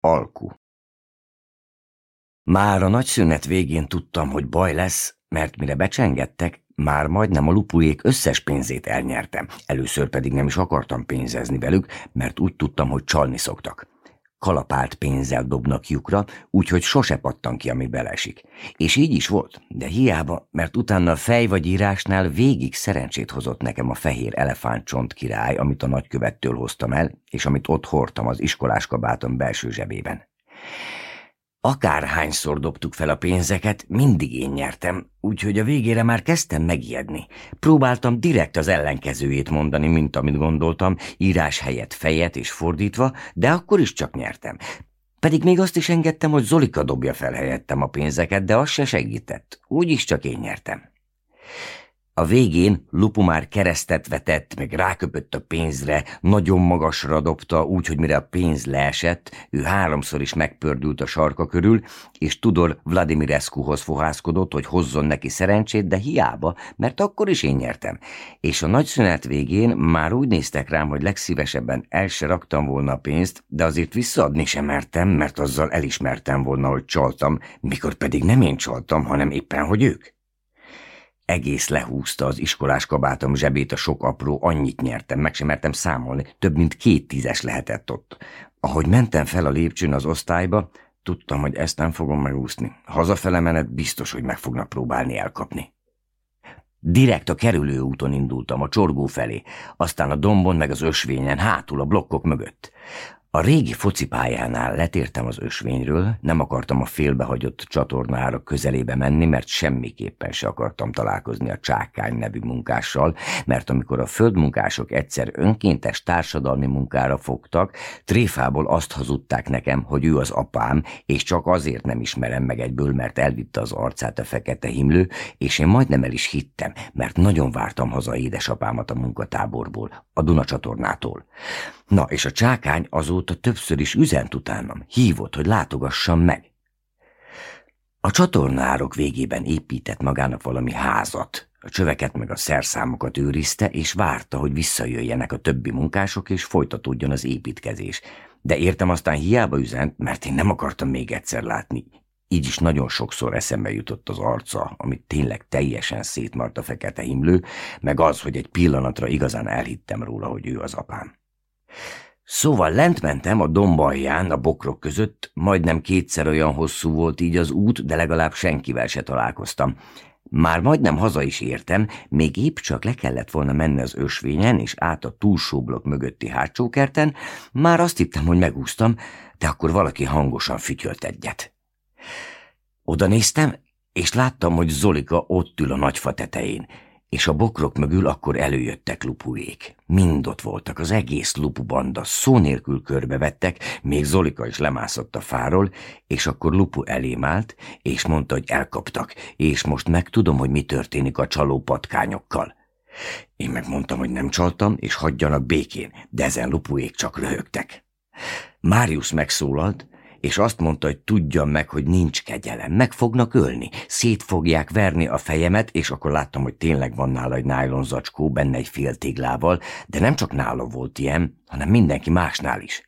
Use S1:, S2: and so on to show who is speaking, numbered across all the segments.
S1: Alku Már a nagy szünet végén tudtam, hogy baj lesz, mert mire becsengettek, már majdnem a lupujék összes pénzét elnyertem. Először pedig nem is akartam pénzezni velük, mert úgy tudtam, hogy csalni szoktak kalapált pénzzel dobnak lyukra, úgyhogy sose pattan ki, ami belesik. És így is volt, de hiába, mert utána a fej vagy írásnál végig szerencsét hozott nekem a fehér elefántcsont király, amit a nagykövettől hoztam el, és amit ott hordtam az iskolás kabátom belső zsebében. Akárhányszor dobtuk fel a pénzeket, mindig én nyertem, úgyhogy a végére már kezdtem megijedni. Próbáltam direkt az ellenkezőjét mondani, mint amit gondoltam, írás helyett fejet és fordítva, de akkor is csak nyertem. Pedig még azt is engedtem, hogy Zolika dobja fel helyettem a pénzeket, de az se segített. Úgyis csak én nyertem. A végén Lupu már keresztet vetett, meg ráköpött a pénzre, nagyon magasra dobta, úgy, hogy mire a pénz leesett, ő háromszor is megpördült a sarka körül, és Tudor Vladimirescuhoz fohászkodott, hogy hozzon neki szerencsét, de hiába, mert akkor is én nyertem. És a nagy szünet végén már úgy néztek rám, hogy legszívesebben el se raktam volna a pénzt, de azért visszaadni sem mertem, mert azzal elismertem volna, hogy csaltam, mikor pedig nem én csaltam, hanem éppen, hogy ők. Egész lehúzta az iskolás kabátom zsebét a sok apró, annyit nyertem, meg sem mertem számolni, több mint két tízes lehetett ott. Ahogy mentem fel a lépcsőn az osztályba, tudtam, hogy ezt nem fogom megúszni. Hazafele menet biztos, hogy meg fognak próbálni elkapni. Direkt a kerülő úton indultam, a csorgó felé, aztán a dombon meg az ösvényen, hátul a blokkok mögött. A régi focipályánál letértem az ösvényről, nem akartam a félbehagyott csatornára közelébe menni, mert semmiképpen se akartam találkozni a Csákány nevű munkással, mert amikor a földmunkások egyszer önkéntes társadalmi munkára fogtak, tréfából azt hazudták nekem, hogy ő az apám, és csak azért nem ismerem meg egyből, mert elvitte az arcát a fekete himlő, és én majdnem el is hittem, mert nagyon vártam haza édesapámat a munkatáborból, a Duna csatornától. Na, és a csákány azóta többször is üzent utánam, hívott, hogy látogassam meg. A csatornárok végében épített magának valami házat, a csöveket meg a szerszámokat őrizte, és várta, hogy visszajöjjenek a többi munkások, és folytatódjon az építkezés. De értem aztán hiába üzent, mert én nem akartam még egyszer látni. Így is nagyon sokszor eszembe jutott az arca, amit tényleg teljesen szétmart a fekete himlő, meg az, hogy egy pillanatra igazán elhittem róla, hogy ő az apám. Szóval lent mentem a dombalján, a bokrok között, majdnem kétszer olyan hosszú volt így az út, de legalább senkivel se találkoztam. Már majdnem haza is értem, még épp csak le kellett volna menni az ösvényen és át a túlsó blokk mögötti hátsó kerten, már azt hittem, hogy megúsztam, de akkor valaki hangosan fütyölt egyet. Oda néztem, és láttam, hogy Zolika ott ül a nagyfa tetején és a bokrok mögül akkor előjöttek lupuék. Mind ott voltak, az egész lupubanda, szó nélkül körbevettek, még Zolika is lemászott a fáról, és akkor lupu elém állt, és mondta, hogy elkaptak, és most megtudom, hogy mi történik a csaló patkányokkal. Én megmondtam, hogy nem csaltam, és hagyjanak békén, de ezen lupuék csak röhögtek. Máriusz megszólalt, és azt mondta, hogy tudjam meg, hogy nincs kegyelem, meg fognak ölni, szét fogják verni a fejemet, és akkor láttam, hogy tényleg van nála egy nájlon zacskó, benne egy féltéglával, de nem csak nála volt ilyen, hanem mindenki másnál is.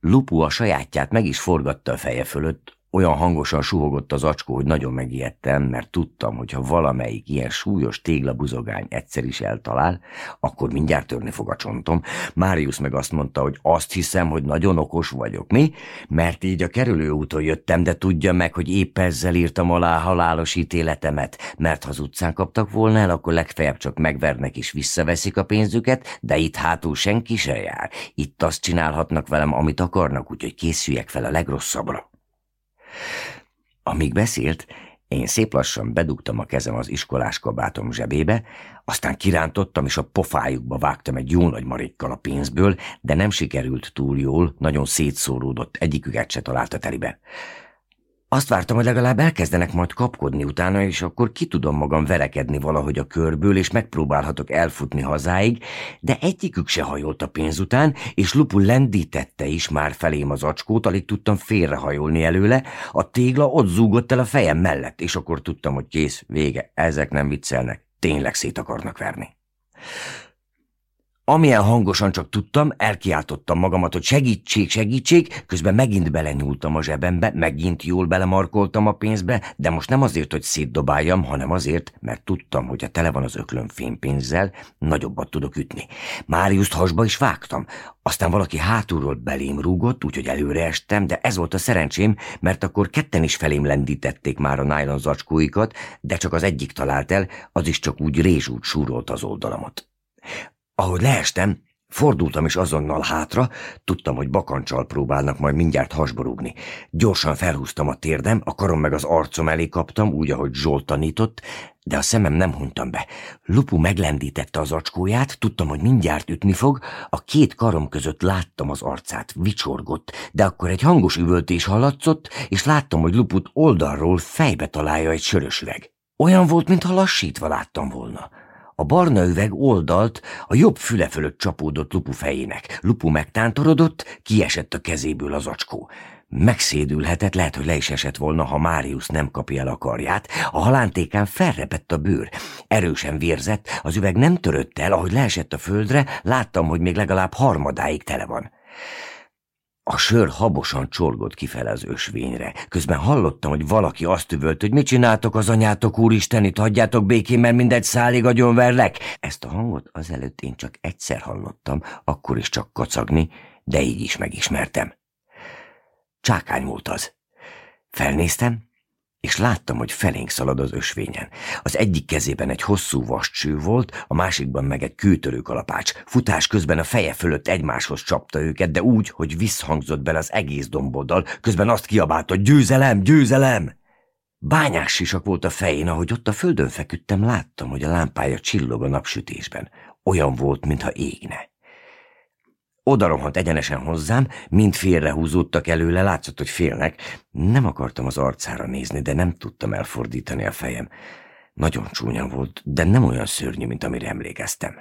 S1: Lupu a sajátját meg is forgatta a feje fölött, olyan hangosan suhogott az acskó, hogy nagyon megijedtem, mert tudtam, hogy ha valamelyik ilyen súlyos téglabuzogány egyszer is eltalál, akkor mindjárt törni fog a csontom. Máriusz meg azt mondta, hogy azt hiszem, hogy nagyon okos vagyok, mi? Mert így a kerülőúton jöttem, de tudja meg, hogy épp ezzel írtam alá halálos ítéletemet, mert ha az utcán kaptak volna el, akkor legfeljebb csak megvernek és visszaveszik a pénzüket, de itt hátul senki se jár. Itt azt csinálhatnak velem, amit akarnak, úgyhogy készüljek fel a legrosszabbra. Amíg beszélt, én szép lassan bedugtam a kezem az iskolás kabátom zsebébe, aztán kirántottam, és a pofájukba vágtam egy jó nagy marékkal a pénzből, de nem sikerült túl jól, nagyon szétszóródott, egyiküket se találta telibe. Azt vártam, hogy legalább elkezdenek majd kapkodni utána, és akkor ki tudom magam verekedni valahogy a körből, és megpróbálhatok elfutni hazáig, de egyikük se hajolt a pénz után, és Lupu lendítette is már felém az acskót, alig tudtam félrehajolni előle, a tégla ott zúgott el a fejem mellett, és akkor tudtam, hogy kész, vége, ezek nem viccelnek, tényleg szét akarnak verni. Amilyen hangosan csak tudtam, elkiáltottam magamat, hogy segítség, segítség, közben megint belenyúltam a zsebembe, megint jól belemarkoltam a pénzbe, de most nem azért, hogy szétdobáljam, hanem azért, mert tudtam, hogy ha tele van az öklöm fénypénzzel, nagyobbat tudok ütni. Máriuszt hasba is vágtam. Aztán valaki hátulról belém rúgott, úgyhogy előre estem, de ez volt a szerencsém, mert akkor ketten is felém lendítették már a nájlon zacskóikat, de csak az egyik talált el, az is csak úgy rézsút súrolt az oldalamat. Ahogy leestem, fordultam is azonnal hátra, tudtam, hogy bakancsal próbálnak majd mindjárt hasborúgni. Gyorsan felhúztam a térdem, a karom meg az arcom elé kaptam, úgy, ahogy Zsolt tanított, de a szemem nem huntam be. Lupu meglendítette az acskóját, tudtam, hogy mindjárt ütni fog, a két karom között láttam az arcát, vicsorgott, de akkor egy hangos üvöltés hallatszott, és láttam, hogy Luput oldalról fejbe találja egy sörös üveg. Olyan volt, mintha lassítva láttam volna. A barna üveg oldalt a jobb füle fölött csapódott Lupu fejének. Lupu megtántorodott, kiesett a kezéből az acskó. Megszédülhetett, lehet, hogy le is esett volna, ha Máriusz nem kapja el a karját. A halántékán felrepett a bőr. Erősen vérzett, az üveg nem törött el, ahogy leesett a földre, láttam, hogy még legalább harmadáig tele van. A sör habosan csorgott kifele az ösvényre. Közben hallottam, hogy valaki azt üvölt, hogy mit csináltok az anyátok, úristen, itt hagyjátok békén, mert mindegy szálig agyonverlek. Ezt a hangot azelőtt én csak egyszer hallottam, akkor is csak kacagni, de így is megismertem. Csákány volt az. Felnéztem, és láttam, hogy felénk szalad az ösvényen. Az egyik kezében egy hosszú vascső volt, a másikban meg egy kőtörő kalapács. Futás közben a feje fölött egymáshoz csapta őket, de úgy, hogy visszhangzott bele az egész domboddal, közben azt kiabálta, győzelem, győzelem! Bányás sisak volt a fején, ahogy ott a földön feküdtem, láttam, hogy a lámpája csillog a napsütésben. Olyan volt, mintha égne. Oda rohant egyenesen hozzám, mind félrehúzódtak előle, látszott, hogy félnek. Nem akartam az arcára nézni, de nem tudtam elfordítani a fejem. Nagyon csúnya volt, de nem olyan szörnyű, mint amire emlékeztem.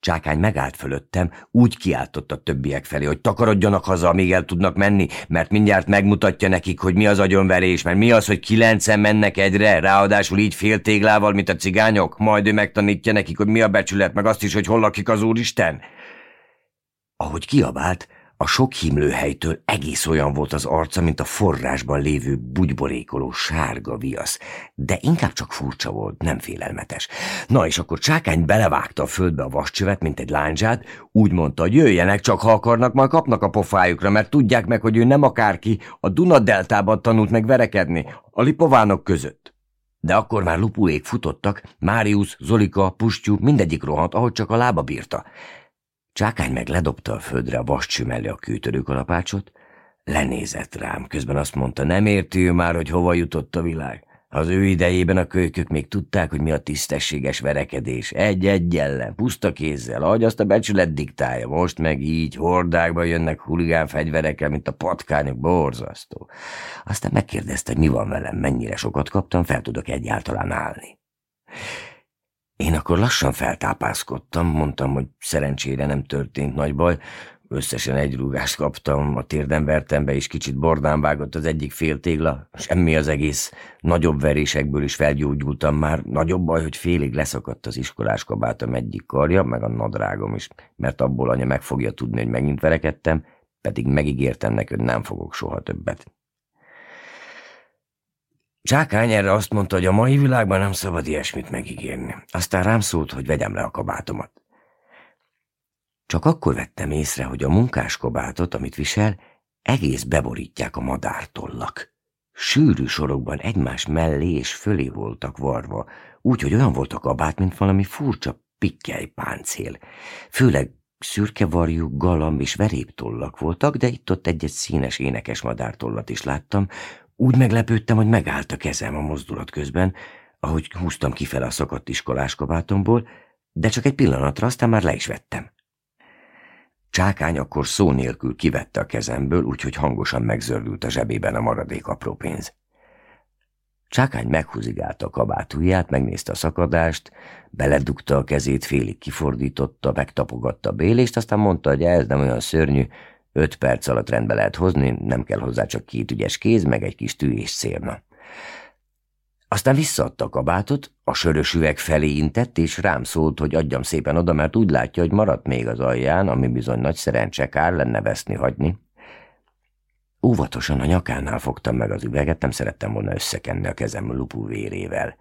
S1: Csákány megállt fölöttem, úgy kiáltott a többiek felé, hogy takarodjanak haza, amíg el tudnak menni, mert mindjárt megmutatja nekik, hogy mi az agyonverés, mert mi az, hogy kilencen mennek egyre, ráadásul így féltéglával, mint a cigányok, majd ő megtanítja nekik, hogy mi a becsület, meg azt is, hogy hol lakik az Úristen. Ahogy kiabált, a sok himlőhelytől egész olyan volt az arca, mint a forrásban lévő bugyborékoló sárga viasz, de inkább csak furcsa volt, nem félelmetes. Na és akkor Csákány belevágta a földbe a vascsövet, mint egy lányzsát, úgy mondta, hogy jöjjenek, csak ha akarnak, majd kapnak a pofájukra, mert tudják meg, hogy ő nem akárki, a Duna-deltában tanult meg verekedni, a lipovánok között. De akkor már lupuék futottak, Máriusz, Zolika, Pustyú, mindegyik rohant, ahogy csak a lába bírta. Csákány meg ledobta a földre a vascső mellé a kőtörőkalapácsot, lenézett rám, közben azt mondta, nem érti ő már, hogy hova jutott a világ. Az ő idejében a kölykök még tudták, hogy mi a tisztességes verekedés. Egy-egy ellen, puszta kézzel, ahogy azt a becsület diktálja. Most meg így, hordákba jönnek huligán fegyverekkel, mint a patkányok, borzasztó. Aztán megkérdezte, hogy mi van velem, mennyire sokat kaptam, fel tudok egyáltalán állni. Én akkor lassan feltápászkodtam, mondtam, hogy szerencsére nem történt nagy baj, összesen egy rúgást kaptam, a térdem vertem be, és kicsit bordán vágott az egyik fél tégla, semmi az egész, nagyobb verésekből is felgyógyultam már, nagyobb baj, hogy félig leszakadt az iskolás kabátom egyik karja, meg a nadrágom is, mert abból anya meg fogja tudni, hogy megint verekedtem, pedig megígértem neki, hogy nem fogok soha többet. Csákány erre azt mondta, hogy a mai világban nem szabad ilyesmit megígérni. Aztán rám szólt, hogy vegyem le a kabátomat. Csak akkor vettem észre, hogy a munkás kabátot, amit visel, egész beborítják a madártollak. Sűrű sorokban egymás mellé és fölé voltak varva, úgyhogy olyan volt a kabát, mint valami furcsa pikkely páncél. Főleg szürke varjú, galamb és veréptollak voltak, de itt-ott egy-egy színes énekes madártollat is láttam, úgy meglepődtem, hogy megállt a kezem a mozdulat közben, ahogy húztam kifele a szakadt iskolás kabátomból, de csak egy pillanatra, aztán már le is vettem. Csákány akkor szó nélkül kivette a kezemből, úgyhogy hangosan megzördült a zsebében a maradék apró pénz. Csákány meghúzigálta a kabátúját, megnézte a szakadást, beledugta a kezét, félig kifordította, megtapogatta a bélést, aztán mondta, hogy ez nem olyan szörnyű, Öt perc alatt rendbe lehet hozni, nem kell hozzá csak két ügyes kéz, meg egy kis tű és szérna. Aztán visszaadta a kabátot, a sörös üveg felé intett, és rám szólt, hogy adjam szépen oda, mert úgy látja, hogy maradt még az alján, ami bizony nagy szerencse kár lenne veszni hagyni. Óvatosan a nyakánál fogtam meg az üveget, nem szerettem volna összekenni a kezem lupú vérével.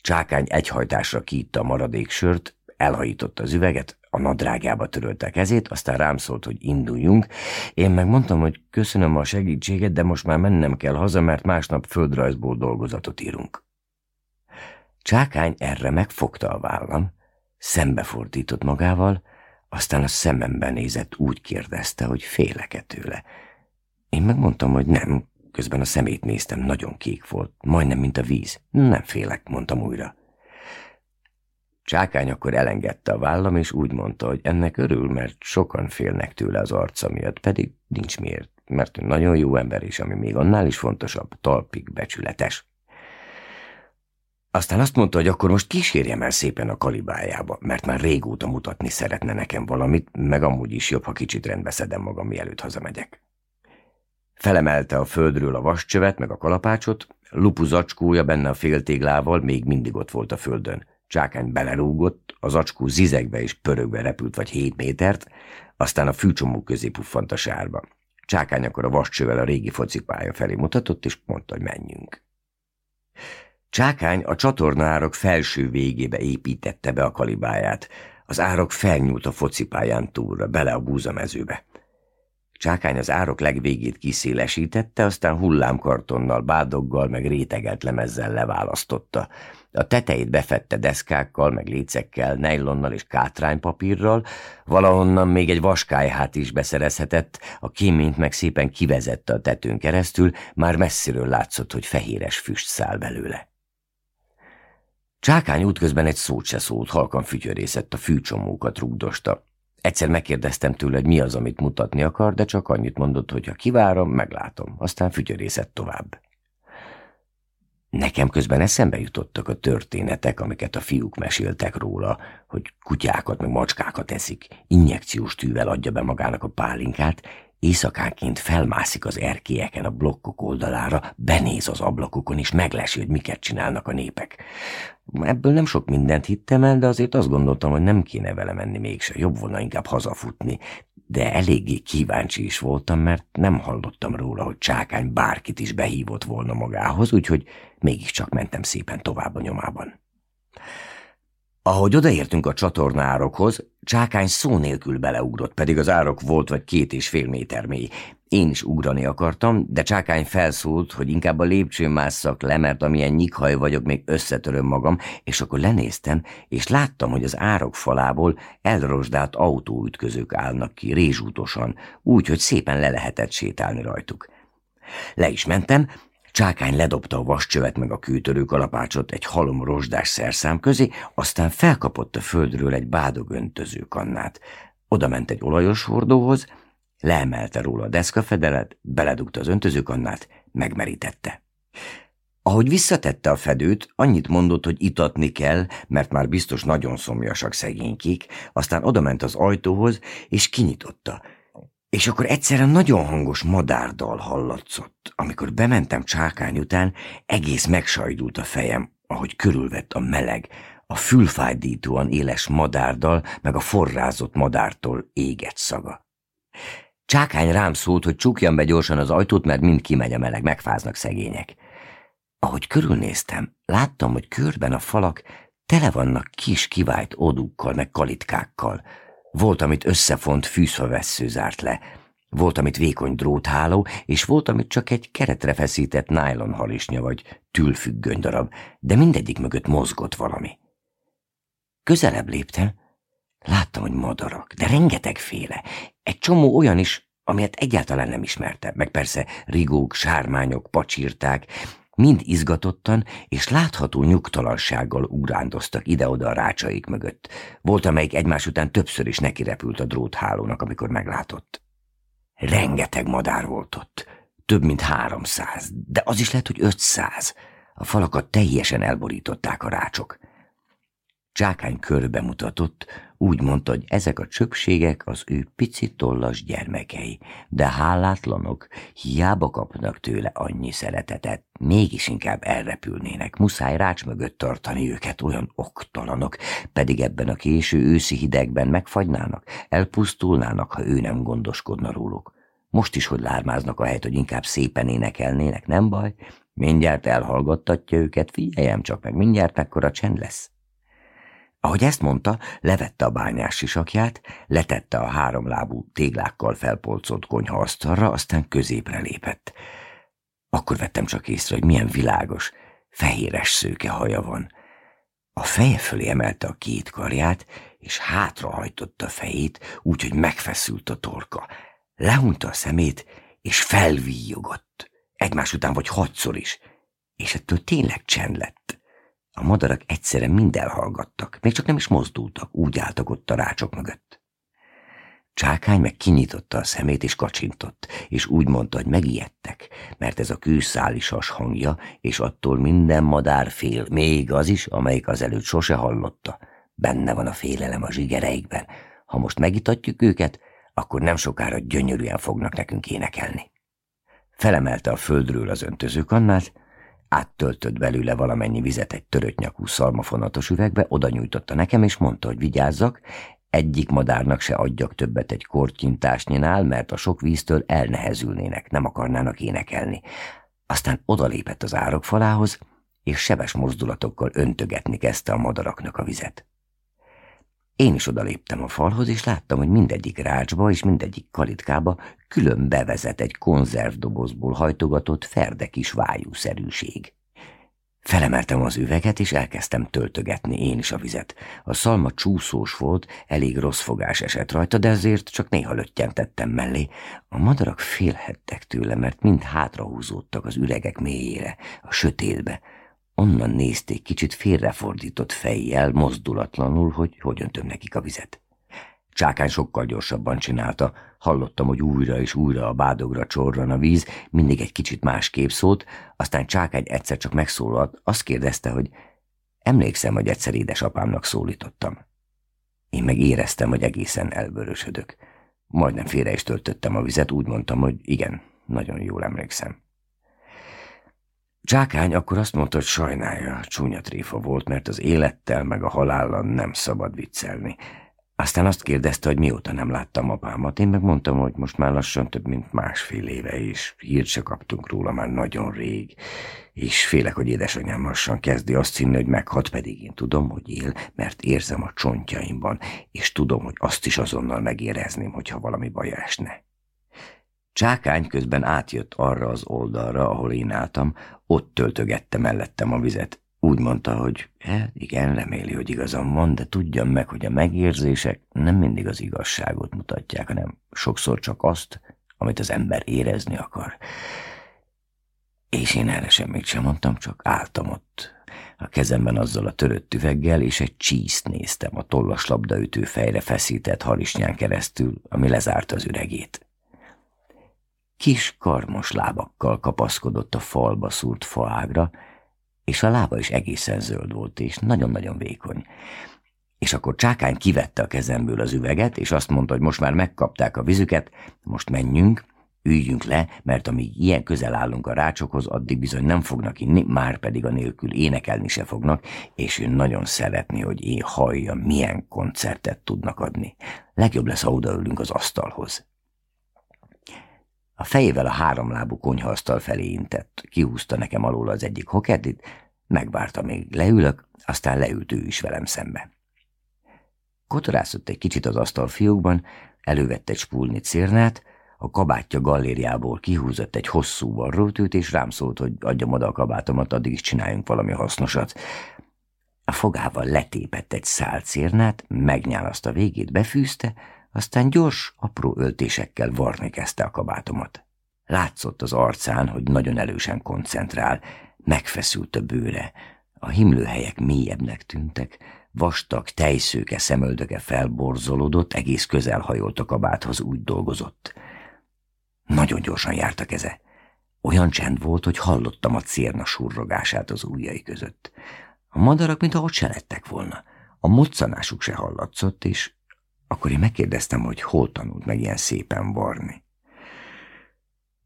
S1: Csákány egyhajtásra kiitta a maradék sört, elhajította az üveget, a nadrágába törölte kezét, aztán rám szólt, hogy induljunk. Én meg mondtam, hogy köszönöm a segítséget, de most már mennem kell haza, mert másnap földrajzból dolgozatot írunk. Csákány erre megfogta a vállam, szembefordított magával, aztán a szemembe nézett, úgy kérdezte, hogy félek-e tőle. Én megmondtam, hogy nem, közben a szemét néztem, nagyon kék volt, majdnem, mint a víz. Nem félek, mondtam újra. Csákány akkor elengedte a vállam, és úgy mondta, hogy ennek örül, mert sokan félnek tőle az arca miatt, pedig nincs miért, mert nagyon jó ember, és ami még annál is fontosabb, talpig becsületes. Aztán azt mondta, hogy akkor most kísérjem el szépen a kalibájába, mert már régóta mutatni szeretne nekem valamit, meg amúgy is jobb, ha kicsit rendbe szedem magam, mielőtt hazamegyek. Felemelte a földről a vascsövet, meg a kalapácsot, lupu zacskója benne a féltéglával még mindig ott volt a földön. Csákány belerúgott, az acskó zizegbe és pörögve repült vagy hét métert, aztán a fűcsomó közé puffant a sárba. Csákány akkor a vascsővel a régi focipálya felé mutatott, és mondta, hogy menjünk. Csákány a csatornárok felső végébe építette be a kalibáját. Az árok felnyúlt a focipályán túlra, bele a búzamezőbe. Csákány az árok legvégét kiszélesítette, aztán hullámkartonnal, bádoggal, meg rétegelt lemezzel leválasztotta. A tetejét befette deszkákkal, meg lécekkel, nejlonnal és kátránypapírral, valahonnan még egy vaskályhát is beszerezhetett, a kéményt meg szépen kivezette a tetőn keresztül, már messziről látszott, hogy fehéres füst száll belőle. Csákány útközben egy szót se szólt, halkan fütyörészett, a fűcsomókat rugdosta. Egyszer megkérdeztem tőle, hogy mi az, amit mutatni akar, de csak annyit mondott, hogy ha kivárom, meglátom. Aztán fütyörészett tovább. Nekem közben eszembe jutottak a történetek, amiket a fiúk meséltek róla, hogy kutyákat meg macskákat eszik, injekciós tűvel adja be magának a pálinkát, éjszakánként felmászik az erkélyeken a blokkok oldalára, benéz az ablakokon, és meglesi, hogy miket csinálnak a népek. Ebből nem sok mindent hittem el, de azért azt gondoltam, hogy nem kéne vele menni mégse, jobb volna inkább hazafutni. De eléggé kíváncsi is voltam, mert nem hallottam róla, hogy Csákány bárkit is behívott volna magához, úgyhogy mégiscsak mentem szépen tovább a nyomában. Ahogy odaértünk a csatornárokhoz, Csákány szó nélkül beleugrott, pedig az árok volt vagy két és fél méter mély. Én is ugrani akartam, de Csákány felszólt, hogy inkább a lépcsőn másszak le, mert amilyen nyikhaj vagyok, még összetöröm magam, és akkor lenéztem, és láttam, hogy az árok falából elrosdált autóütközők állnak ki, rézsútosan, úgy, hogy szépen le lehetett sétálni rajtuk. Le is mentem, Csákány ledobta a vascsövet meg a kőtörő kalapácsot egy halom rozsdás szerszám közé, aztán felkapott a földről egy bádog öntözőkannát. Oda ment egy olajos hordóhoz, leemelte róla a deszkafedelet, beledugta az öntözőkannát, megmerítette. Ahogy visszatette a fedőt, annyit mondott, hogy itatni kell, mert már biztos nagyon szomjasak szegénykék, aztán odament az ajtóhoz, és kinyitotta – és akkor egyszerűen nagyon hangos madárdal hallatszott. Amikor bementem csákány után, egész megsajdult a fejem, ahogy körülvett a meleg, a fülfájdítóan éles madárdal, meg a forrázott madártól égett szaga. Csákány rám szólt, hogy csukjam be gyorsan az ajtót, mert mind kimegy a meleg, megfáznak szegények. Ahogy körülnéztem, láttam, hogy körben a falak tele vannak kis kivált odúkkal, meg kalitkákkal, volt, amit összefont fűszfavessző zárt le, volt, amit vékony drótháló, és volt, amit csak egy keretre feszített nájlon halisnya vagy tülfüggöny darab, de mindegyik mögött mozgott valami. Közelebb léptem, láttam, hogy madarak, de rengetegféle. Egy csomó olyan is, amilyet egyáltalán nem ismertem, meg persze rigók, sármányok, pacsírták, mind izgatottan és látható nyugtalansággal ugrándoztak ide-oda a rácsaik mögött. Volt, amelyik egymás után többször is nekirepült a dróthálónak, amikor meglátott. Rengeteg madár volt ott, több mint háromszáz, de az is lehet, hogy ötszáz. A falakat teljesen elborították a rácsok. Csákány körbe mutatott, úgy mondta, hogy ezek a csöpségek az ő pici tollas gyermekei, de hálátlanok hiába kapnak tőle annyi szeretetet, mégis inkább elrepülnének, muszáj rács mögött tartani őket, olyan oktalanok, pedig ebben a késő őszi hidegben megfagynának, elpusztulnának, ha ő nem gondoskodna róluk. Most is, hogy lármáznak a helyet, hogy inkább szépen énekelnének, nem baj, mindjárt elhallgattatja őket, figyeljem csak meg, mindjárt mekkora csend lesz. Ahogy ezt mondta, levette a bányás sisakját, letette a háromlábú téglákkal felpolcolt konyha asztalra, aztán középre lépett. Akkor vettem csak észre, hogy milyen világos, fehéres szőke haja van. A feje fölé emelte a két karját, és hátrahajtotta a fejét, úgyhogy megfeszült a torka. Lehunta a szemét, és felvíjogott. Egymás után vagy hatszor is. És ettől tényleg csend lett. A madarak egyszerre mind elhallgattak, még csak nem is mozdultak, úgy álltak ott a rácsok mögött. Csákány meg kinyitotta a szemét és kacsintott, és úgy mondta, hogy megijedtek, mert ez a kőszálisas hangja, és attól minden madár fél, még az is, amelyik azelőtt sose hallotta. Benne van a félelem a zsigereikben. Ha most megitatjuk őket, akkor nem sokára gyönyörűen fognak nekünk énekelni. Felemelte a földről az öntözőkannát, áttöltött belőle valamennyi vizet egy törött nyakú szalmafonatos üvegbe, oda nyújtotta nekem, és mondta, hogy vigyázzak, egyik madárnak se adjak többet egy kortyintásnyinál, mert a sok víztől elnehezülnének, nem akarnának énekelni. Aztán odalépett az árok falához, és sebes mozdulatokkal öntögetni kezdte a madaraknak a vizet. Én is odaléptem a falhoz, és láttam, hogy mindegyik rácsba és mindegyik kalitkába külön bevezet egy konzervdobozból hajtogatott ferde kis vájúszerűség. Felemeltem az üveget, és elkezdtem töltögetni én is a vizet. A szalma csúszós volt, elég rossz fogás esett rajta, de azért csak néha löttyentettem mellé. A madarak félhettek tőle, mert mind hátrahúzódtak az üregek mélyére, a sötétbe. Onnan nézték kicsit félrefordított fejjel, mozdulatlanul, hogy hogy öntöm nekik a vizet. Csákány sokkal gyorsabban csinálta. Hallottam, hogy újra és újra a bádogra csorran a víz, mindig egy kicsit másképp szólt, aztán Csákány egyszer csak megszólalt, azt kérdezte, hogy emlékszem, hogy egyszer édesapámnak szólítottam. Én meg éreztem, hogy egészen elvörösödök. Majdnem félre is töltöttem a vizet, úgy mondtam, hogy igen, nagyon jól emlékszem. Csákány akkor azt mondta, hogy sajnálja, csúnya tréfa volt, mert az élettel meg a halállal nem szabad viccelni. Aztán azt kérdezte, hogy mióta nem láttam apámat. Én meg mondtam, hogy most már lassan több mint másfél éve, és hírt se kaptunk róla már nagyon rég. És félek, hogy édesanyám lassan kezdi azt hinni, hogy meghat, pedig én tudom, hogy él, mert érzem a csontjaimban, és tudom, hogy azt is azonnal megérezném, hogyha valami baj esne. Csákány közben átjött arra az oldalra, ahol én álltam, ott töltögette mellettem a vizet. Úgy mondta, hogy hát igen, reméli, hogy igazam van, de tudjam meg, hogy a megérzések nem mindig az igazságot mutatják, hanem sokszor csak azt, amit az ember érezni akar. És én erre semmit sem mondtam, csak álltam ott. A kezemben azzal a törött üveggel, és egy csíszt néztem a tollas labdaütő fejre feszített harisnyán keresztül, ami lezárta az üregét. Kis karmos lábakkal kapaszkodott a falba szúrt faágra, és a lába is egészen zöld volt, és nagyon-nagyon vékony. És akkor Csákány kivette a kezemből az üveget, és azt mondta, hogy most már megkapták a vizüket, most menjünk, üljünk le, mert amíg ilyen közel állunk a rácsokhoz, addig bizony nem fognak inni, már pedig a nélkül énekelni se fognak, és ő nagyon szeretné, hogy én hallja, milyen koncertet tudnak adni. Legjobb lesz, ha odaülünk az asztalhoz. A fejével a háromlábú konyhaasztal felé intett, kihúzta nekem alól az egyik hokerdit, megvárta még leülök, aztán leült ő is velem szembe. Kotorászott egy kicsit az asztal fiókban, elővette egy spulni cérnát, a kabátja gallériából kihúzott egy hosszú varrótűt, és rám szólt, hogy adjam oda a kabátomat, addig is csináljunk valami hasznosat. A fogával letépett egy szál cérnát, megnyálaszta végét, befűzte, aztán gyors, apró öltésekkel varni kezdte a kabátomat. Látszott az arcán, hogy nagyon elősen koncentrál, megfeszült a bőre, a himlőhelyek mélyebbnek tűntek, vastag, tejszőke szemöldöke felborzolódott, egész közel hajolt a kabáthoz, úgy dolgozott. Nagyon gyorsan járt a keze. Olyan csend volt, hogy hallottam a cérna surrogását az ujjai között. A madarak, mintha ott se lettek volna. A moccanásuk se hallatszott, és akkor én megkérdeztem, hogy hol tanult meg ilyen szépen varni.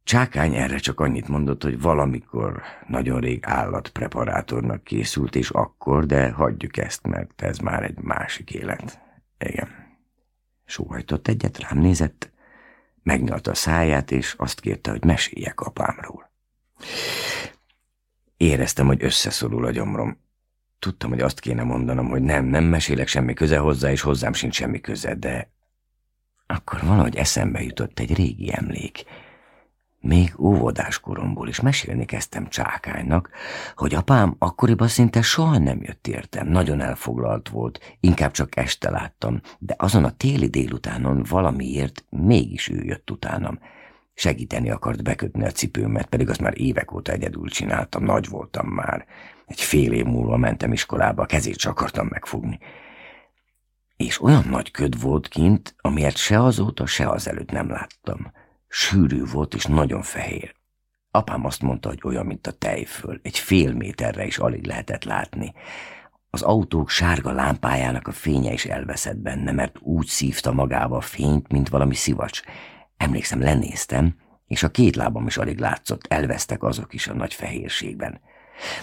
S1: Csákány erre csak annyit mondott, hogy valamikor nagyon rég állatpreparátornak készült, és akkor, de hagyjuk ezt, mert ez már egy másik élet. Igen. Sóhajtott egyet, rám nézett, megnyalta a száját, és azt kérte, hogy meséljek apámról. Éreztem, hogy összeszorul a gyomrom. Tudtam, hogy azt kéne mondanom, hogy nem, nem mesélek semmi köze hozzá, és hozzám sincs semmi köze, de akkor valahogy eszembe jutott egy régi emlék. Még óvodás koromból is mesélni kezdtem Csákánynak, hogy apám akkoriban szinte soha nem jött értem, nagyon elfoglalt volt, inkább csak este láttam, de azon a téli délutánon valamiért mégis ő jött utánam. Segíteni akart bekötni a cipőmet, pedig azt már évek óta egyedül csináltam, nagy voltam már. Egy fél év múlva mentem iskolába, a kezét csak akartam megfogni. És olyan nagy köd volt kint, amiért se azóta, se azelőtt nem láttam. Sűrű volt és nagyon fehér. Apám azt mondta, hogy olyan, mint a tejföl, egy fél méterre is alig lehetett látni. Az autók sárga lámpájának a fénye is elveszett benne, mert úgy szívta magába a fényt, mint valami szivacs. Emlékszem, lenéztem, és a két lábam is alig látszott, elvesztek azok is a nagy fehérségben.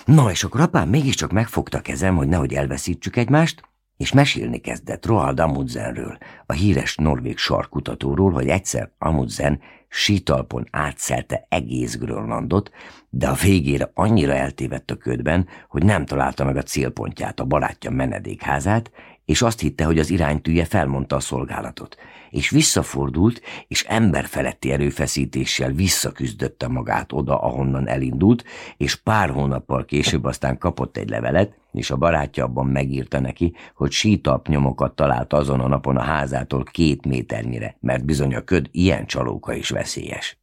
S1: Na, és akkor apám mégiscsak megfogta kezem, hogy nehogy elveszítsük egymást, és mesélni kezdett Roald Amundsenről, a híres norvég sarkutatóról, hogy egyszer Amundsen sítalpon átszelte egész Grönlandot, de a végére annyira eltévedt a ködben, hogy nem találta meg a célpontját, a barátja menedékházát, és azt hitte, hogy az iránytűje felmondta a szolgálatot, és visszafordult, és emberfeletti erőfeszítéssel visszaküzdötte magát oda, ahonnan elindult, és pár hónappal később aztán kapott egy levelet, és a barátja abban megírta neki, hogy sítap nyomokat talált azon a napon a házától két méternyire, mert bizony a köd ilyen csalóka is veszélyes.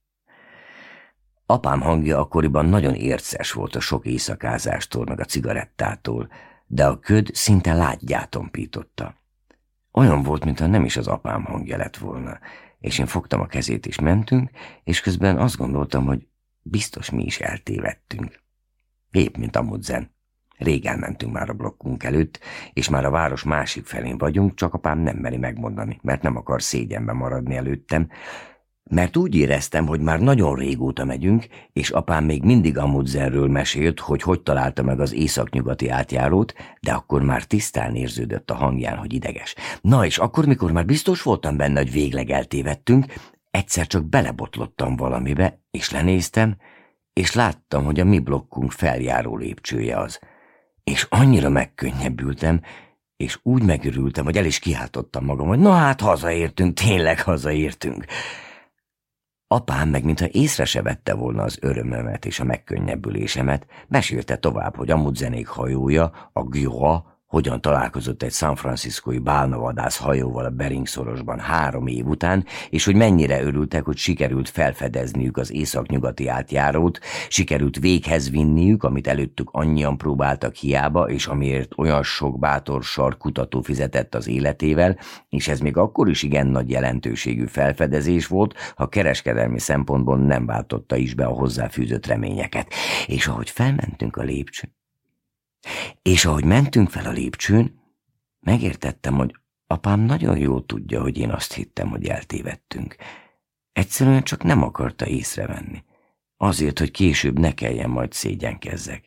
S1: Apám hangja akkoriban nagyon érces volt a sok éjszakázástól, meg a cigarettától, de a köd szinte látgyátompította. Olyan volt, mintha nem is az apám hangja lett volna, és én fogtam a kezét és mentünk, és közben azt gondoltam, hogy biztos mi is eltévedtünk. Épp, mint a mudzen. Rég elmentünk már a blokkunk előtt, és már a város másik felén vagyunk, csak apám nem meri megmondani, mert nem akar szégyenbe maradni előttem, mert úgy éreztem, hogy már nagyon régóta megyünk, és apám még mindig Amundsenről mesélt, hogy hogy találta meg az északnyugati átjárót, de akkor már tisztán érződött a hangján, hogy ideges. Na és akkor, mikor már biztos voltam benne, hogy végleg eltévedtünk, egyszer csak belebotlottam valamibe, és lenéztem, és láttam, hogy a mi blokkunk feljáró lépcsője az. És annyira megkönnyebbültem, és úgy megörültem, hogy el is kiáltottam magam, hogy na hát hazaértünk, tényleg hazaértünk. Apám meg, mintha észre se vette volna az örömömet és a megkönnyebbülésemet, mesélte tovább, hogy Amundsenék hajója, a Gyura, hogyan találkozott egy San Franciscoi bálnavadász hajóval a Bering szorosban három év után, és hogy mennyire örültek, hogy sikerült felfedezniük az északnyugati átjárót, sikerült véghez vinniük, amit előttük annyian próbáltak hiába, és amiért olyan sok bátor sarkutató fizetett az életével, és ez még akkor is igen nagy jelentőségű felfedezés volt, ha kereskedelmi szempontból nem váltotta is be a hozzáfűzött reményeket. És ahogy felmentünk a lépcsőn, és ahogy mentünk fel a lépcsőn, megértettem, hogy apám nagyon jól tudja, hogy én azt hittem, hogy eltévedtünk. Egyszerűen csak nem akarta észrevenni. Azért, hogy később ne kelljen majd szégyenkezzek.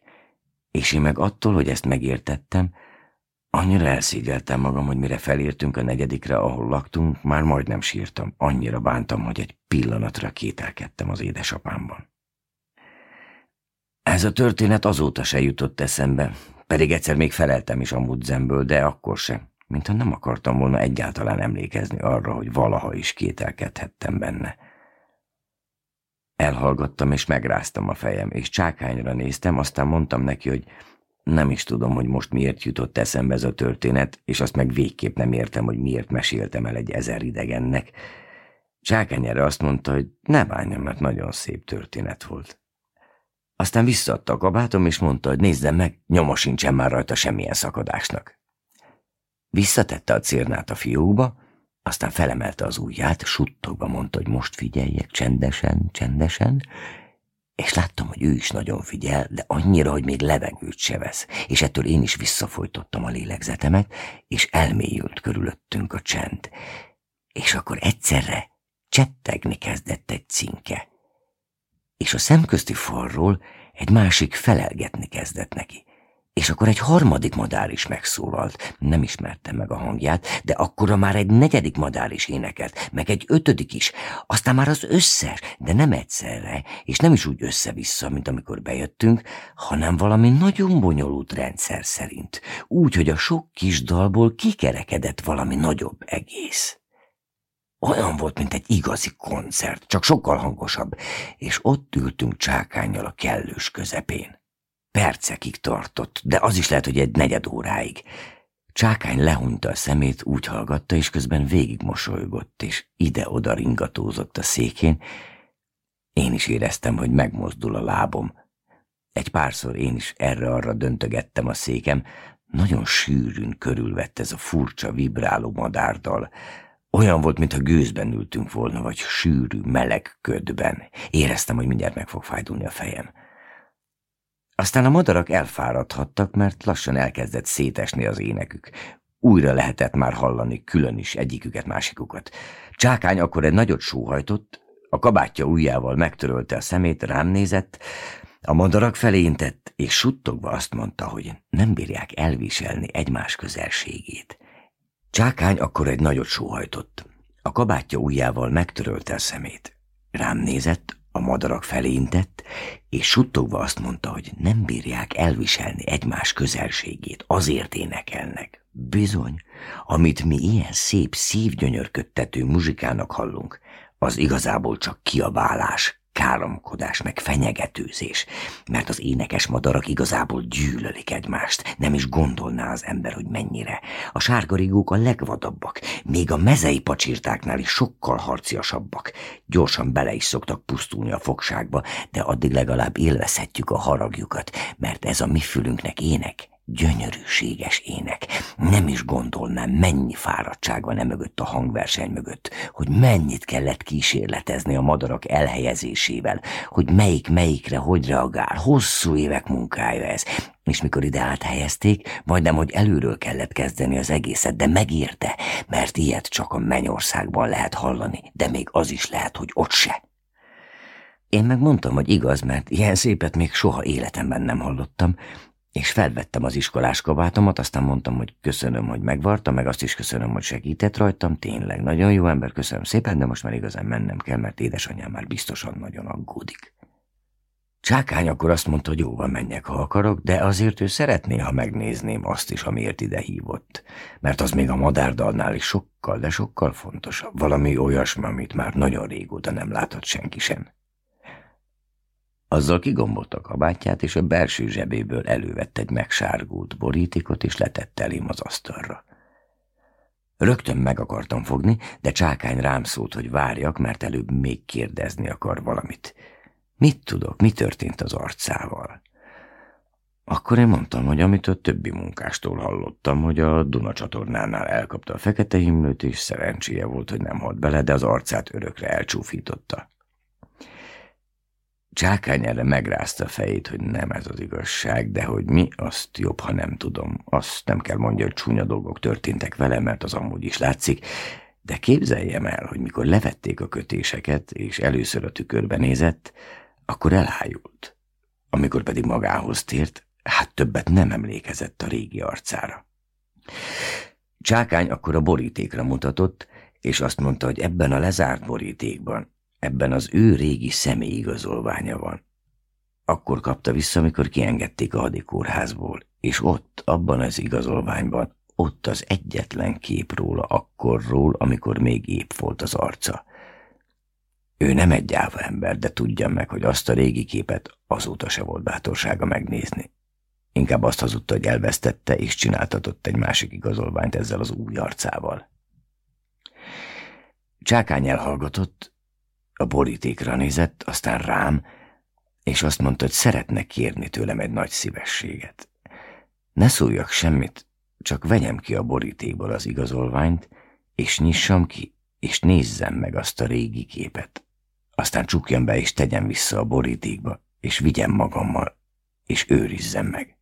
S1: És én meg attól, hogy ezt megértettem, annyira elszégyeltem magam, hogy mire felértünk a negyedikre, ahol laktunk, már majdnem sírtam. Annyira bántam, hogy egy pillanatra kételkedtem az édesapámban. Ez a történet azóta se jutott eszembe, pedig egyszer még feleltem is a mudzemből, de akkor sem, mintha nem akartam volna egyáltalán emlékezni arra, hogy valaha is kételkedhettem benne. Elhallgattam és megráztam a fejem, és csákányra néztem, aztán mondtam neki, hogy nem is tudom, hogy most miért jutott eszembe ez a történet, és azt meg végképp nem értem, hogy miért meséltem el egy ezer idegennek. Csákány erre azt mondta, hogy ne bánjam, mert nagyon szép történet volt. Aztán visszaadta a kabátom, és mondta, hogy nézzem meg, nyoma sincsen már rajta semmilyen szakadásnak. Visszatette a cérnát a fiókba, aztán felemelte az ujját, suttogva mondta, hogy most figyeljek, csendesen, csendesen, és láttam, hogy ő is nagyon figyel, de annyira, hogy még levegőt se vesz, és ettől én is visszafolytottam a lélegzetemet, és elmélyült körülöttünk a csend. És akkor egyszerre csettegni kezdett egy cinke és a szemközti falról egy másik felelgetni kezdett neki. És akkor egy harmadik madár is megszólalt. Nem ismertem meg a hangját, de akkora már egy negyedik madár is énekelt, meg egy ötödik is. Aztán már az összes, de nem egyszerre, és nem is úgy össze-vissza, mint amikor bejöttünk, hanem valami nagyon bonyolult rendszer szerint. Úgy, hogy a sok kis dalból kikerekedett valami nagyobb egész. Olyan volt, mint egy igazi koncert, csak sokkal hangosabb, és ott ültünk csákányjal a kellős közepén. Percekig tartott, de az is lehet, hogy egy negyed óráig. Csákány lehunta a szemét, úgy hallgatta, és közben végig mosolygott, és ide-oda ringatózott a székén. Én is éreztem, hogy megmozdul a lábom. Egy párszor én is erre-arra döntögettem a székem, nagyon sűrűn körülvett ez a furcsa, vibráló madárdal. Olyan volt, mintha gőzben ültünk volna, vagy sűrű, meleg ködben. Éreztem, hogy mindjárt meg fog fájdulni a fejem. Aztán a madarak elfáradhattak, mert lassan elkezdett szétesni az énekük. Újra lehetett már hallani külön is egyiküket, másikukat. Csákány akkor egy nagyot sóhajtott, a kabátja ujjával megtörölte a szemét, rám nézett, a madarak felé intett, és suttogva azt mondta, hogy nem bírják elviselni egymás közelségét. Csákány akkor egy nagyot sóhajtott. A kabátja ujjával megtörölte a szemét. Rám nézett, a madarak felé intett, és suttogva azt mondta, hogy nem bírják elviselni egymás közelségét, azért énekelnek. Bizony, amit mi ilyen szép szívgyönyörködtető muzsikának hallunk, az igazából csak kiabálás, káromkodás, meg fenyegetőzés, mert az énekes madarak igazából gyűlölik egymást, nem is gondolná az ember, hogy mennyire. A sárgarigók a legvadabbak, még a mezei pacsirtáknál is sokkal harciasabbak. Gyorsan bele is szoktak pusztulni a fogságba, de addig legalább élvezhetjük a haragjukat, mert ez a mi fülünknek ének, gyönyörűséges ének. Nem is gondolnám, mennyi fáradtság van e mögött a hangverseny mögött, hogy mennyit kellett kísérletezni a madarak elhelyezésével, hogy melyik melyikre hogy reagál. Hosszú évek munkája ez. És mikor ide áthelyezték, majdnem, hogy előről kellett kezdeni az egészet, de megírte, mert ilyet csak a mennyországban lehet hallani, de még az is lehet, hogy ott se. Én meg mondtam, hogy igaz, mert ilyen szépet még soha életemben nem hallottam, és felvettem az iskolás kabátomat, aztán mondtam, hogy köszönöm, hogy megvarta, meg azt is köszönöm, hogy segített rajtam, tényleg nagyon jó ember, köszönöm szépen, de most már igazán mennem kell, mert édesanyám már biztosan nagyon aggódik. Csákány akkor azt mondta, hogy jóval menjek, ha akarok, de azért ő szeretné, ha megnézném azt is, amiért ide hívott. Mert az még a madárdalnál is sokkal, de sokkal fontosabb. Valami olyasmi, amit már nagyon régóta nem látott senki sem. Azzal kigombolta a kabátját, és a belső zsebéből elővett egy megsárgult borítékot, és letette elém az asztalra. Rögtön meg akartam fogni, de csákány rám szólt, hogy várjak, mert előbb még kérdezni akar valamit. Mit tudok, mi történt az arcával? Akkor én mondtam, hogy amit a többi munkástól hallottam, hogy a Duna csatornánál elkapta a fekete himlőt, és szerencséje volt, hogy nem halt bele, de az arcát örökre elcsúfította. Csákány erre megrázta a fejét, hogy nem ez az igazság, de hogy mi, azt jobb, ha nem tudom. Azt nem kell mondja, hogy csúnya dolgok történtek vele, mert az amúgy is látszik, de képzeljem el, hogy mikor levették a kötéseket, és először a tükörbe nézett, akkor elájult. Amikor pedig magához tért, hát többet nem emlékezett a régi arcára. Csákány akkor a borítékra mutatott, és azt mondta, hogy ebben a lezárt borítékban Ebben az ő régi személyigazolványa van. Akkor kapta vissza, amikor kiengedték a hadikórházból, és ott, abban az igazolványban, ott az egyetlen kép róla akkorról, amikor még épp volt az arca. Ő nem egy gyáva ember, de tudja meg, hogy azt a régi képet azóta se volt bátorsága megnézni. Inkább azt hazudta, hogy elvesztette, és csináltatott egy másik igazolványt ezzel az új arcával. Csákány elhallgatott, a borítékra nézett, aztán rám, és azt mondta, hogy szeretne kérni tőlem egy nagy szívességet. Ne szóljak semmit, csak vegyem ki a borítékból az igazolványt, és nyissam ki, és nézzem meg azt a régi képet. Aztán csukjam be, és tegyem vissza a borítékba, és vigyem magammal, és őrizzem meg.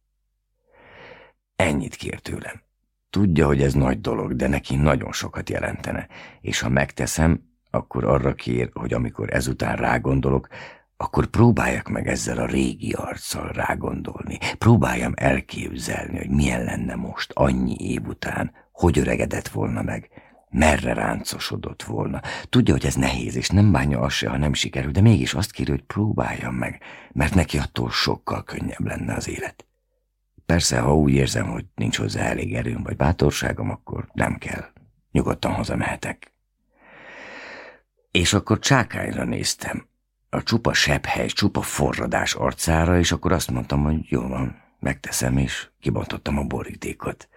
S1: Ennyit kér tőlem. Tudja, hogy ez nagy dolog, de neki nagyon sokat jelentene, és ha megteszem, akkor arra kér, hogy amikor ezután rágondolok, akkor próbáljak meg ezzel a régi arccal rágondolni. Próbáljam elképzelni, hogy milyen lenne most, annyi év után, hogy öregedett volna meg, merre ráncosodott volna. Tudja, hogy ez nehéz, és nem bánja az se, ha nem sikerül, de mégis azt kéri, hogy próbáljam meg, mert neki attól sokkal könnyebb lenne az élet. Persze, ha úgy érzem, hogy nincs hozzá elég erőm vagy bátorságom, akkor nem kell. Nyugodtan hazamehetek. És akkor csákányra néztem, a csupa sebhely, csupa forradás arcára, és akkor azt mondtam, hogy jó van, megteszem, és kibontottam a borítékot.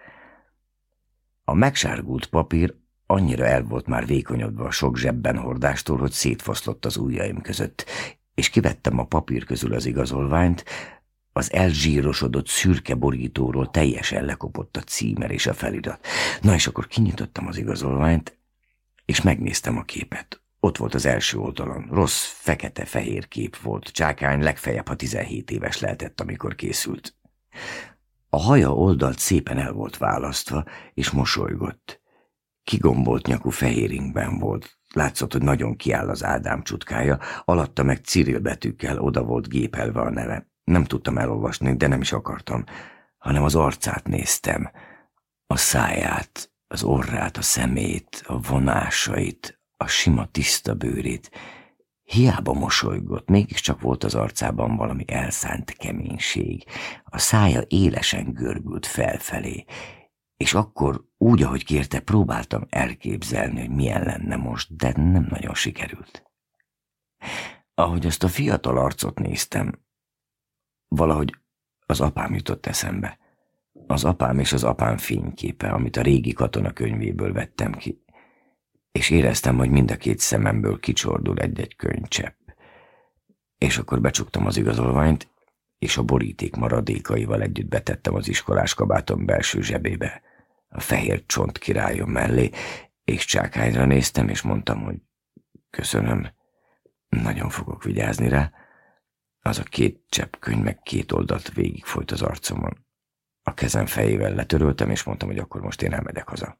S1: A megsárgult papír annyira el volt már vékonyodva a sok zsebben hordástól, hogy szétfoszlott az ujjaim között, és kivettem a papír közül az igazolványt, az elzsírosodott szürke borítóról teljesen lekopott a címer és a felirat. Na és akkor kinyitottam az igazolványt, és megnéztem a képet. Ott volt az első oldalon. Rossz, fekete-fehér kép volt. Csákány legfeljebb, ha 17 éves lehetett, amikor készült. A haja oldalt szépen el volt választva, és mosolygott. Kigombolt nyakú fehéringben volt. Látszott, hogy nagyon kiáll az Ádám csutkája, alatta meg Cyril betűkkel oda volt gépelve a neve. Nem tudtam elolvasni, de nem is akartam, hanem az arcát néztem. A száját, az orrát, a szemét, a vonásait, a sima tiszta bőrét. Hiába mosolygott, mégiscsak volt az arcában valami elszánt keménység. A szája élesen görbült felfelé, és akkor úgy, ahogy kérte, próbáltam elképzelni, hogy milyen lenne most, de nem nagyon sikerült. Ahogy azt a fiatal arcot néztem, valahogy az apám jutott eszembe. Az apám és az apám fényképe, amit a régi katona könyvéből vettem ki és éreztem, hogy mind a két szememből kicsordul egy-egy könycsepp. És akkor becsuktam az igazolványt, és a boríték maradékaival együtt betettem az iskolás kabátom belső zsebébe, a fehér csont királyom mellé, és csákányra néztem, és mondtam, hogy köszönöm, nagyon fogok vigyázni rá. Az a két csepp könyv meg két oldalt végigfolyt az arcomon. A kezem fejével letöröltem, és mondtam, hogy akkor most én elmegyek haza.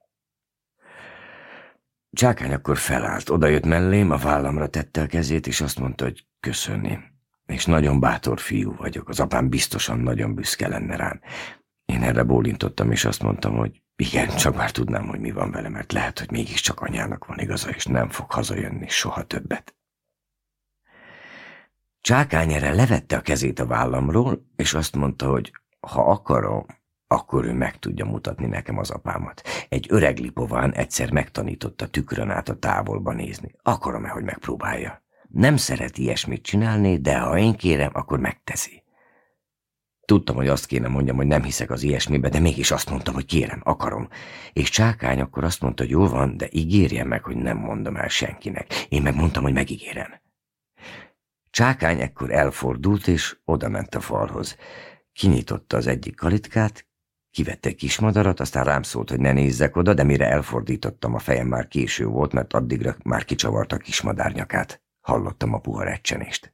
S1: Csákány akkor felállt, odajött mellém, a vállamra tette a kezét, és azt mondta, hogy köszönni. És nagyon bátor fiú vagyok, az apám biztosan nagyon büszke lenne rám. Én erre bólintottam, és azt mondtam, hogy igen, csak már tudnám, hogy mi van vele, mert lehet, hogy mégiscsak anyának van igaza, és nem fog hazajönni soha többet. Csákány erre levette a kezét a vállamról, és azt mondta, hogy ha akarom, akkor ő meg tudja mutatni nekem az apámat. Egy öreg lipován egyszer megtanította tükrön át a távolba nézni. Akarom-e, hogy megpróbálja? Nem szeret ilyesmit csinálni, de ha én kérem, akkor megteszi. Tudtam, hogy azt kéne mondjam, hogy nem hiszek az ilyesmibe, de mégis azt mondtam, hogy kérem, akarom. És Csákány akkor azt mondta, hogy jól van, de ígérjen meg, hogy nem mondom el senkinek. Én meg mondtam, hogy megígérem. Csákány ekkor elfordult, és odament a falhoz. Kinyitotta az egyik kalitkát, Kivette egy kis madarat, aztán rám szólt, hogy ne nézzek oda, de mire elfordítottam, a fejem már késő volt, mert addigra már kicsavarta a kis madárnyakát. Hallottam a puha recsenést.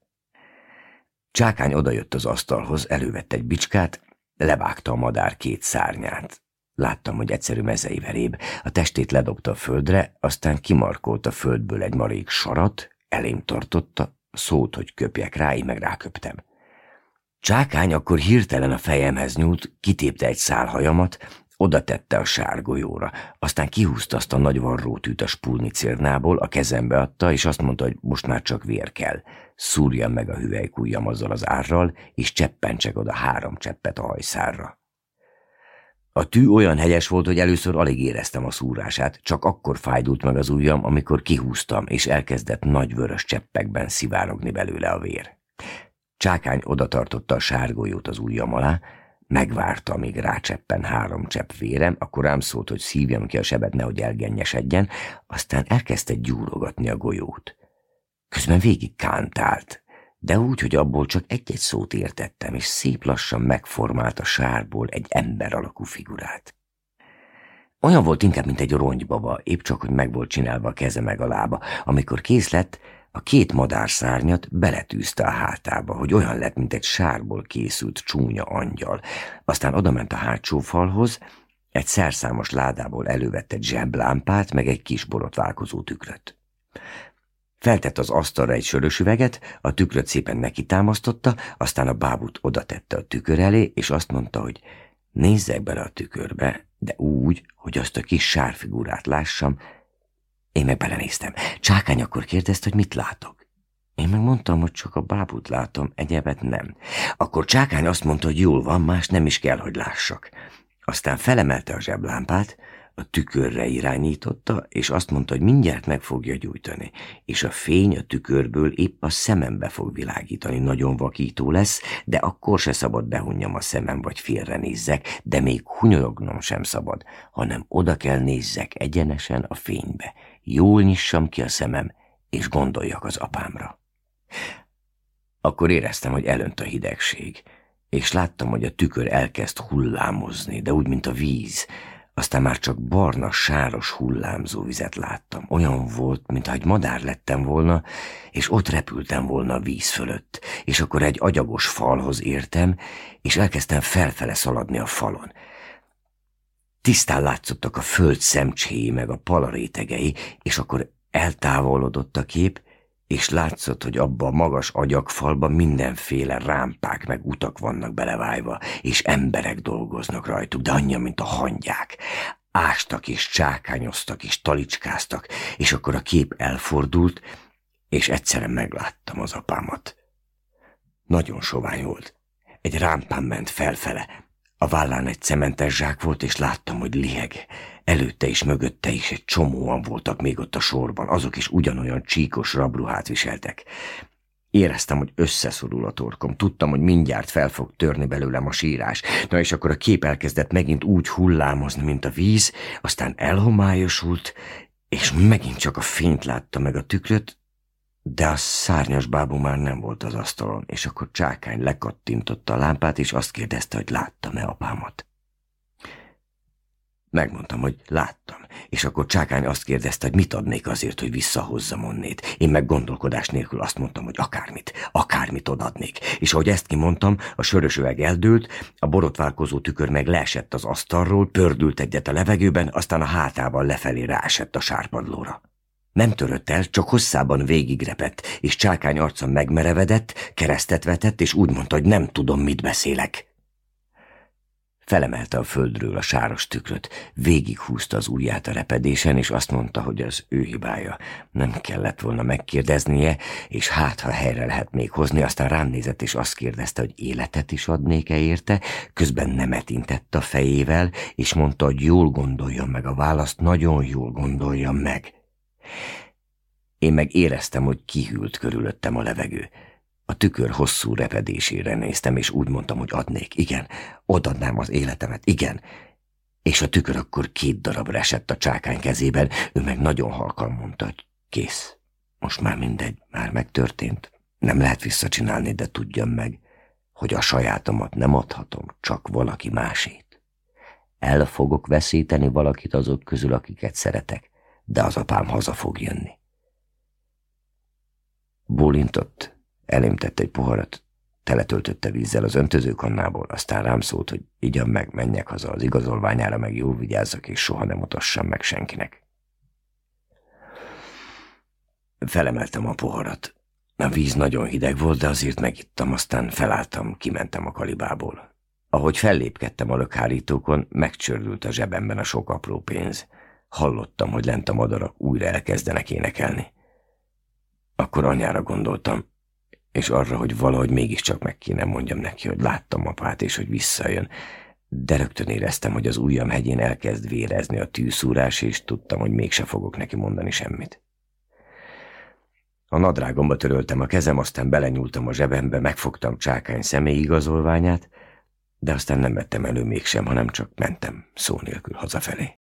S1: Csákány odajött az asztalhoz, elővette egy bicskát, levágta a madár két szárnyát. Láttam, hogy egyszerű mezei veréb. A testét ledobta a földre, aztán kimarkolt a földből egy marék sarat, elém tartotta, szót, hogy köpjek rá, én meg ráköptem. Csákány akkor hirtelen a fejemhez nyúlt, kitépte egy szálhajamat, oda tette a sárgolyóra, aztán kihúzta azt a nagy varrótűt a spulnicérnából, a kezembe adta, és azt mondta, hogy most már csak vér kell. Szúrjam meg a hüvelykújjam azzal az árral, és cseppentsek oda három cseppet a hajszárra. A tű olyan hegyes volt, hogy először alig éreztem a szúrását, csak akkor fájdult meg az ujjam, amikor kihúztam, és elkezdett nagy vörös cseppekben szivárogni belőle a vér. Csákány odatartotta a sárgójót az ujjam alá, megvárta, amíg rácseppen három csepp vérem, akkor rám szólt, hogy szívjam ki a sebet, nehogy elgennyesedjen, aztán elkezdte gyúrogatni a golyót. Közben végig kántált, de úgy, hogy abból csak egy-egy szót értettem, és szép lassan megformált a sárból egy ember alakú figurát. Olyan volt inkább, mint egy ronygybaba, épp csak, hogy meg volt csinálva a keze meg a lába. Amikor kész lett, a két madárszárnyat beletűzte a hátába, hogy olyan lett, mint egy sárból készült csúnya angyal. Aztán odament a hátsó falhoz, egy szerszámos ládából elővett egy zseblámpát, meg egy kis borotválkozó tükröt. Feltett az asztalra egy sörös üveget, a tükröt szépen neki támasztotta, aztán a bábút oda tette a tükör elé, és azt mondta, hogy nézzek bele a tükörbe, de úgy, hogy azt a kis sárfigurát lássam. Én meg belenéztem. Csákány akkor kérdezte, hogy mit látok. Én meg mondtam, hogy csak a bábút látom, egyebet nem. Akkor Csákány azt mondta, hogy jól van, más nem is kell, hogy lássak. Aztán felemelte a zseblámpát, a tükörre irányította, és azt mondta, hogy mindjárt meg fogja gyújtani, és a fény a tükörből épp a szemembe fog világítani, nagyon vakító lesz, de akkor se szabad behunjam a szemem, vagy félrenézzek, de még hunyorognom sem szabad, hanem oda kell nézzek egyenesen a fénybe, jól nyissam ki a szemem, és gondoljak az apámra. Akkor éreztem, hogy elönt a hidegség, és láttam, hogy a tükör elkezd hullámozni, de úgy, mint a víz, aztán már csak barna, sáros hullámzó vizet láttam. Olyan volt, mintha egy madár lettem volna, és ott repültem volna a víz fölött, és akkor egy agyagos falhoz értem, és elkezdtem felfele szaladni a falon. Tisztán látszottak a föld szemcséi meg a palarétegei, és akkor eltávolodott a kép, és látszott, hogy abba a magas agyagfalba mindenféle rámpák meg utak vannak belevájva, és emberek dolgoznak rajtuk, de annyi, mint a hangyák. Ástak és csákányoztak és talicskáztak, és akkor a kép elfordult, és egyszerűen megláttam az apámat. Nagyon sovány volt. Egy rámpán ment felfele, a vállán egy cementes zsák volt, és láttam, hogy liheg. Előtte és mögötte is egy csomóan voltak még ott a sorban, azok is ugyanolyan csíkos rabruhát viseltek. Éreztem, hogy összeszorul a torkom. Tudtam, hogy mindjárt fel fog törni belőlem a sírás. Na és akkor a kép elkezdett megint úgy hullámozni, mint a víz, aztán elhomályosult, és megint csak a fényt látta meg a tükröt, de a szárnyas bábú már nem volt az asztalon, és akkor csákány lekattintotta a lámpát, és azt kérdezte, hogy láttam-e apámat. Megmondtam, hogy láttam, és akkor Csákány azt kérdezte, hogy mit adnék azért, hogy visszahozzam onnét. Én meg gondolkodás nélkül azt mondtam, hogy akármit, akármit odadnék. És ahogy ezt kimondtam, a sörös üveg eldőlt, a borotválkozó tükör meg leesett az asztalról, pördült egyet a levegőben, aztán a hátával lefelé ráesett a sárpadlóra. Nem törött el, csak hosszában végigrepett, és csákány arca megmerevedett, keresztet vetett, és úgy mondta, hogy nem tudom, mit beszélek. Felemelte a földről a sáros tükröt, végighúzta az ujját a repedésen, és azt mondta, hogy az ő hibája. Nem kellett volna megkérdeznie, és hát, ha helyre lehet még hozni, aztán rám nézett, és azt kérdezte, hogy életet is adnék-e érte, közben nemet intett a fejével, és mondta, hogy jól gondolja meg a választ, nagyon jól gondolja meg. Én meg éreztem, hogy kihűlt körülöttem a levegő. A tükör hosszú repedésére néztem, és úgy mondtam, hogy adnék. Igen, odadnám az életemet, igen. És a tükör akkor két darabra esett a csákány kezében, ő meg nagyon halkan mondta, hogy kész. Most már mindegy, már megtörtént. Nem lehet visszacsinálni, de tudjam meg, hogy a sajátomat nem adhatom, csak valaki másét. El fogok veszíteni valakit azok közül, akiket szeretek de az apám haza fog jönni. Bólintott, elémtette egy poharat, teletöltötte vízzel az öntözőkannából, aztán rám szólt, hogy igyam meg, menjek haza az igazolványára, meg jól vigyázzak, és soha nem utassam meg senkinek. Felemeltem a poharat. A víz nagyon hideg volt, de azért megittam, aztán felálltam, kimentem a kalibából. Ahogy fellépkedtem a lökhárítókon, megcsördült a zsebemben a sok apró pénz. Hallottam, hogy lent a madarak újra elkezdenek énekelni. Akkor anyára gondoltam, és arra, hogy valahogy mégiscsak meg kéne mondjam neki, hogy láttam apát, és hogy visszajön, de rögtön éreztem, hogy az ujjam hegyén elkezd vérezni a tűszúrás, és tudtam, hogy mégse fogok neki mondani semmit. A nadrágomba töröltem a kezem, aztán belenyúltam a zsebembe, megfogtam csákány személyigazolványát, de aztán nem vettem elő mégsem, hanem csak mentem szó nélkül hazafelé.